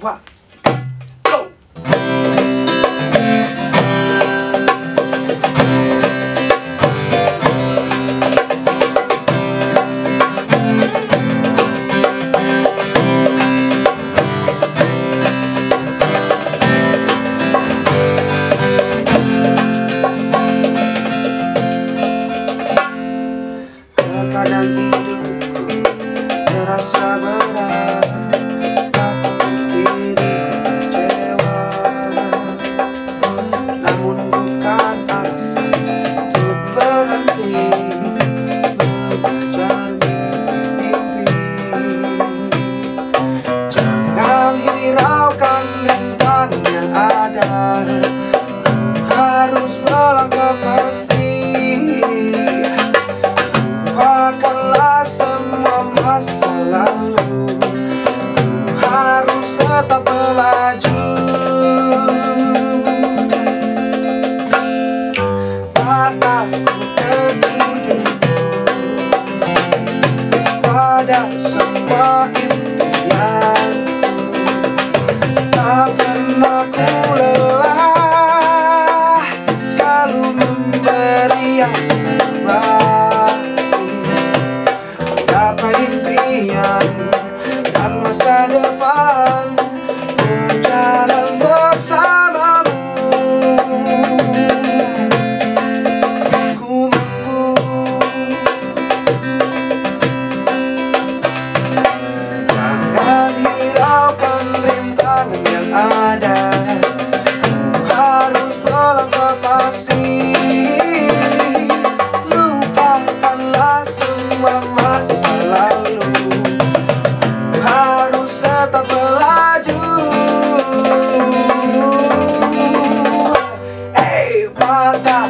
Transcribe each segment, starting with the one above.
one. Thank you. ada semua impian Tak pernah ku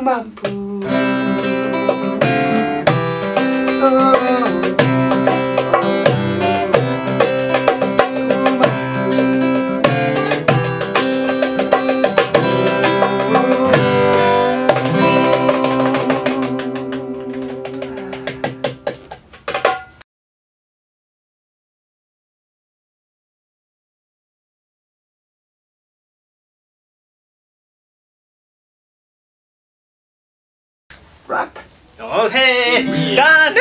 mam poo. rap. Okay, yeah. done!